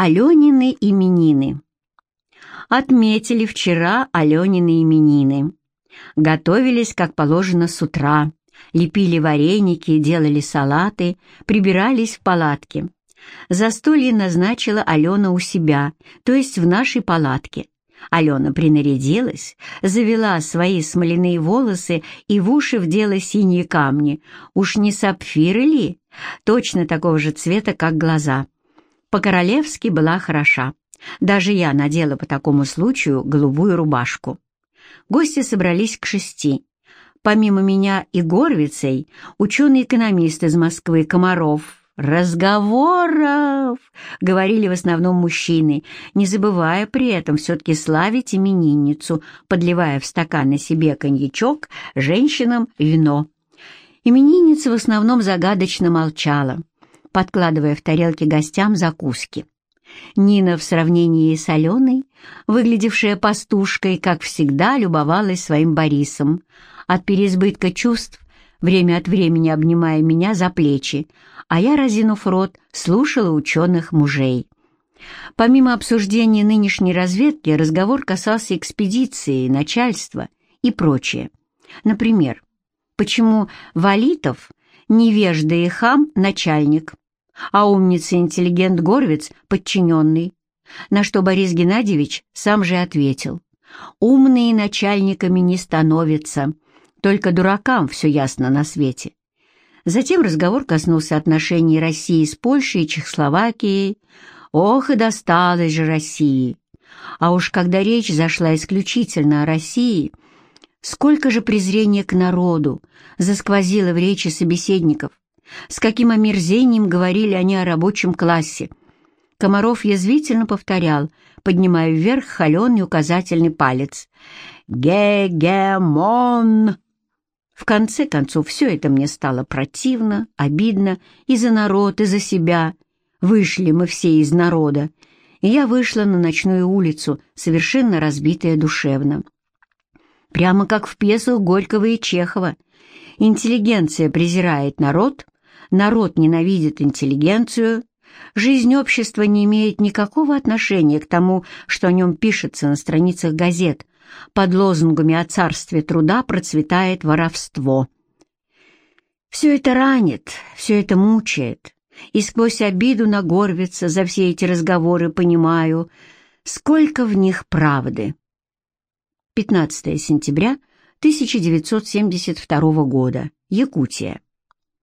Аленины именины. Отметили вчера Аленины именины. Готовились, как положено, с утра. Лепили вареники, делали салаты, прибирались в палатке. Застолье назначила Алена у себя, то есть в нашей палатке. Алена принарядилась, завела свои смоляные волосы и в уши вдела синие камни. Уж не сапфиры ли? Точно такого же цвета, как глаза. По-королевски была хороша. Даже я надела по такому случаю голубую рубашку. Гости собрались к шести. Помимо меня и Горвицей, ученый-экономист из Москвы Комаров, «Разговоров!» — говорили в основном мужчины, не забывая при этом все-таки славить именинницу, подливая в стаканы себе коньячок, женщинам вино. Именинница в основном загадочно молчала, подкладывая в тарелки гостям закуски. Нина в сравнении с Аленой, выглядевшая пастушкой, как всегда, любовалась своим Борисом. От переизбытка чувств, время от времени обнимая меня за плечи, а я, разинув рот, слушала ученых мужей. Помимо обсуждения нынешней разведки, разговор касался экспедиции, начальства и прочее. Например, почему Валитов, невежда и хам, начальник, а умница интеллигент Горвиц — подчиненный, на что Борис Геннадьевич сам же ответил. «Умные начальниками не становятся, только дуракам все ясно на свете. Затем разговор коснулся отношений России с Польшей и Чехословакией. Ох, и досталось же России! А уж когда речь зашла исключительно о России, сколько же презрения к народу засквозило в речи собеседников, с каким омерзением говорили они о рабочем классе. Комаров язвительно повторял, поднимая вверх холеный указательный палец. «Гегемон!» В конце концов, все это мне стало противно, обидно и за народ, и за себя. Вышли мы все из народа, и я вышла на ночную улицу, совершенно разбитая душевно. Прямо как в пьесах Горького и Чехова. Интеллигенция презирает народ, народ ненавидит интеллигенцию, жизнь общества не имеет никакого отношения к тому, что о нем пишется на страницах газет, под лозунгами о царстве труда процветает воровство. Все это ранит, все это мучает, и сквозь обиду на Горвица за все эти разговоры понимаю, сколько в них правды. 15 сентября 1972 года. Якутия.